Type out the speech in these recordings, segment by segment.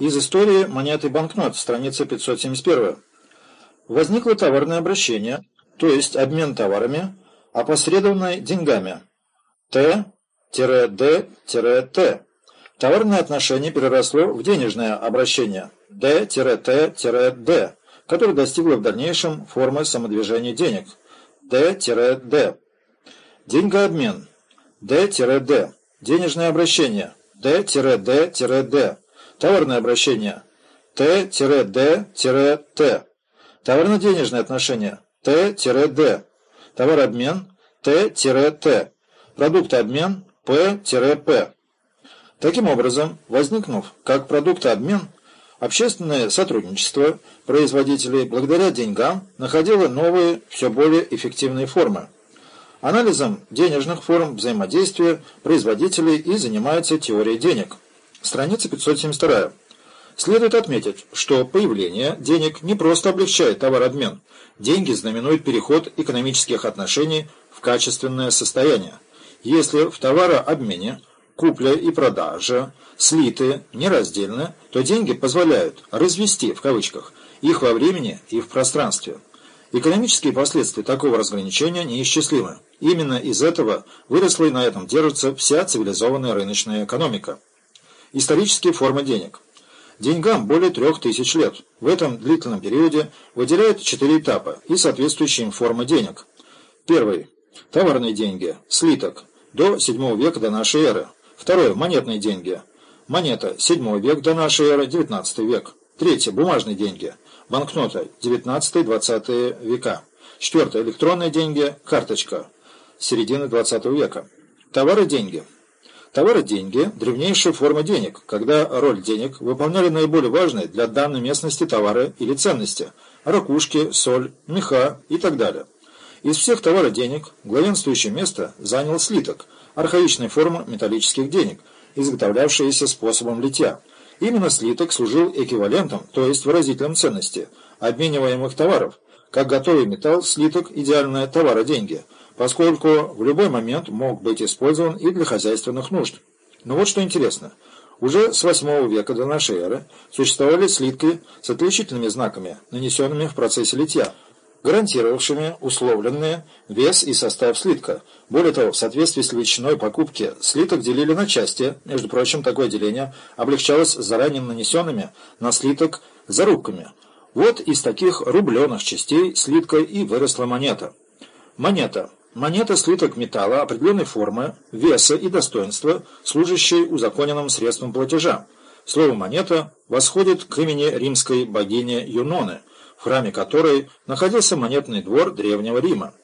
Из истории монеты банкнот, страница 571. Возникло товарное обращение, то есть обмен товарами, опосредованный деньгами. Т-Д-Т. Товарное отношение переросло в денежное обращение Д-Т-Д, которое достигло в дальнейшем формы самодвижения денег Д-Д. Деньгообмен Д-Д. Денежное обращение Д-Д-Д. Товарное обращение Т-Д-Т. Товарно-денежные отношения Т-Д. Товарообмен Т-Т. Продуктообмен П-П. Таким образом, возникнув как продуктообмен, общественное сотрудничество производителей благодаря деньгам находило новые, все более эффективные формы. Анализом денежных форм взаимодействия производителей и занимается теория денег. Страница 572. Следует отметить, что появление денег не просто облегчает товарообмен. Деньги знаменуют переход экономических отношений в качественное состояние. Если в товарообмене купля и продажа слиты нераздельно, то деньги позволяют «развести» в кавычках их во времени и в пространстве. Экономические последствия такого разграничения неисчислимы. Именно из этого выросла и на этом держится вся цивилизованная рыночная экономика. Исторические формы денег. Деньгам более трех тысяч лет. В этом длительном периоде выделяют четыре этапа и соответствующие им формы денег. Первый. Товарные деньги. Слиток. До 7 века до нашей эры. Второе. Монетные деньги. Монета. 7 век до нашей эры. 19 век. Третье. Бумажные деньги. Банкнота. 19-20 века. Четвертое. Электронные деньги. Карточка. Середины 20 века. Товары-деньги. Товары-деньги – древнейшая форма денег, когда роль денег выполняли наиболее важные для данной местности товары или ценности – ракушки, соль, меха и так далее. Из всех товаров-денег главенствующее место занял слиток – архаичная форма металлических денег, изготовлявшаяся способом литья. Именно слиток служил эквивалентом, то есть выразителем ценности, обмениваемых товаров. Как готовый металл, слиток – идеальное товаро-деньги – поскольку в любой момент мог быть использован и для хозяйственных нужд. Но вот что интересно. Уже с 8 века до нашей эры существовали слитки с отличительными знаками, нанесенными в процессе литья, гарантировавшими условленные вес и состав слитка. Более того, в соответствии с величиной покупки слиток делили на части, между прочим, такое деление облегчалось заранее нанесенными на слиток зарубками. Вот из таких рубленых частей слитка и выросла монета. Монета Монета – слиток металла определенной формы, веса и достоинства, служащей узаконенным средством платежа. Слово «монета» восходит к имени римской богини Юноны, в храме которой находился монетный двор Древнего Рима.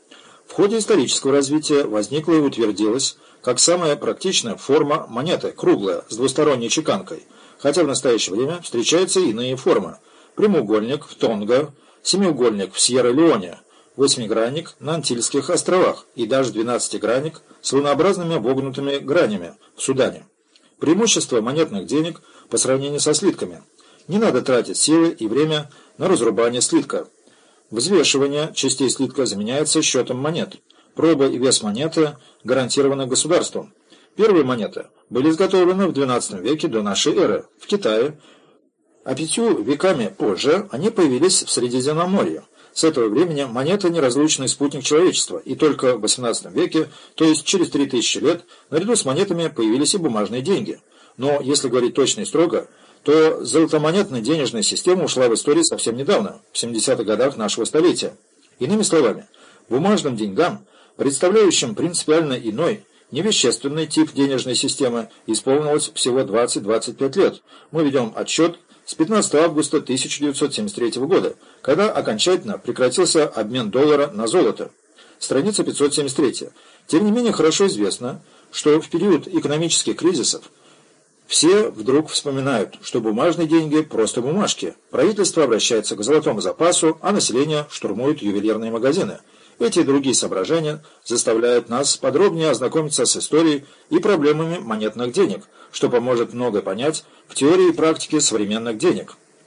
В ходе исторического развития возникла и утвердилась как самая практичная форма монеты – круглая, с двусторонней чеканкой, хотя в настоящее время встречаются иные формы – прямоугольник в Тонго, семиугольник в Сьерра-Леоне – восьмигранник на Антильских островах и даже двенадцатигранник с лунообразными вогнутыми гранями в Судане. Преимущество монетных денег по сравнению со слитками. Не надо тратить силы и время на разрубание слитка. Взвешивание частей слитка заменяется счетом монет. Проба и вес монеты гарантированы государством. Первые монеты были изготовлены в XII веке до нашей эры в Китае, а пятью веками позже они появились в Средиземноморье. С этого времени монета – неразлучный спутник человечества, и только в XVIII веке, то есть через 3000 лет, наряду с монетами появились и бумажные деньги. Но, если говорить точно и строго, то золотомонетная денежная система ушла в историю совсем недавно, в 70-х годах нашего столетия. Иными словами, бумажным деньгам, представляющим принципиально иной, невещественный тип денежной системы, исполнилось всего 20-25 лет. Мы ведем отчет с 15 августа 1973 года, когда окончательно прекратился обмен доллара на золото. Страница 573. Тем не менее, хорошо известно, что в период экономических кризисов все вдруг вспоминают, что бумажные деньги – просто бумажки. Правительство обращается к золотому запасу, а население штурмует ювелирные магазины. Эти и другие соображения заставляют нас подробнее ознакомиться с историей и проблемами монетных денег, что поможет многое понять в теории и практике современных денег.